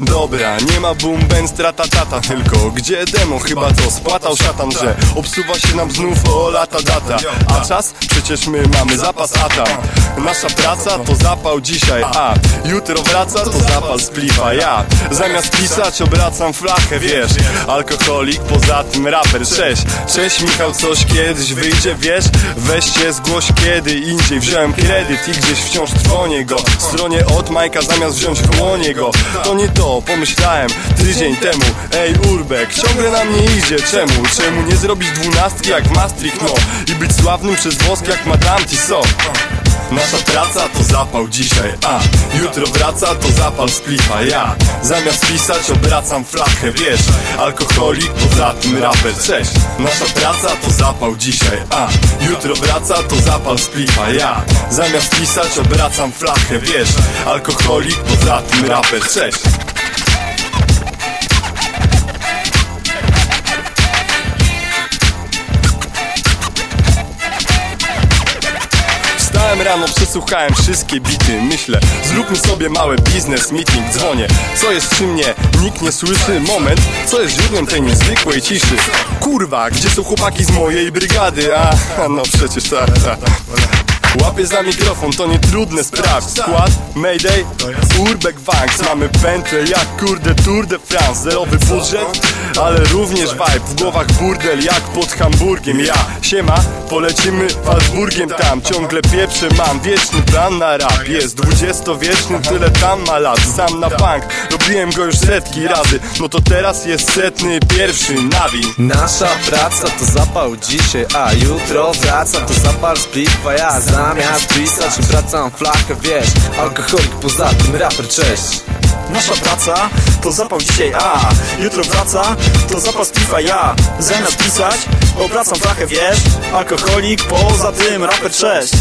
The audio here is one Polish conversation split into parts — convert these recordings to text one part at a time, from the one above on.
Dobra, nie ma boom bang strata tata Tylko gdzie demo? Chyba to spłatał szatan Że obsuwa się nam znów o lata data A czas? Przecież my mamy zapas ata Nasza praca to zapał dzisiaj A jutro wraca to zapal splifa Ja. Zamiast pisać obracam flachę Wiesz, alkoholik poza tym raper Cześć, cześć Michał coś kiedyś wyjdzie Wiesz, weźcie zgłoś kiedy indziej. Wziąłem kredyt i gdzieś wciąż trwonię go. W stronie od Majka zamiast wziąć w łonie go. To nie to, pomyślałem tydzień temu. Ej Urbek, ciągle na mnie idzie. Czemu? Czemu nie zrobić dwunastki jak Maastricht no? I być sławnym przez wosk jak Madame Tissot Nasza praca to zapał dzisiaj, a Jutro wraca to zapal splifa, ja Zamiast pisać obracam flachę, wiesz Alkoholik, poza tym raper, cześć Nasza praca to zapał dzisiaj, a Jutro wraca to zapal splifa, ja Zamiast pisać obracam flachę, wiesz Alkoholik, poza tym raper, cześć Rano, przesłuchałem wszystkie bity Myślę, zróbmy sobie mały biznes meeting Dzwonię, co jest przy mnie? Nikt nie słyszy Moment, co jest źródłem tej niezwykłej ciszy? Kurwa, gdzie są chłopaki z mojej brygady? A, no przecież tak, tak Łapię za mikrofon, to nie trudne sprawdź. Skład, Mayday, Urbek Wanks. Mamy pętlę jak kurde Tour de France. Zerowy budżet, ale również vibe. W głowach burdel jak pod Hamburgiem. Ja, siema, polecimy Walsburgiem tam. Ciągle pieprzę mam wieczny plan na rap. Jest dwudziestowieczny, tyle tam ma lat. Sam na punk, robiłem go już setki razy. No to teraz jest setny pierwszy nawin Nasza praca to zapał dzisiaj, a jutro wraca. To zapal splifa Ja zamiast pisać wracam flachę, wiesz Alkoholik poza tym raper, cześć. Nasza praca to zapał dzisiaj, a jutro wraca to zapał spifa ja. Zamiast pisać obracam flachę, wiesz Alkoholik, poza tym raper, cześć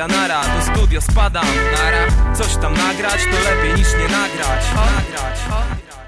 Dobra, nara, do studio spadam Nara, coś tam nagrać to lepiej niż nie nagrać. Nagrać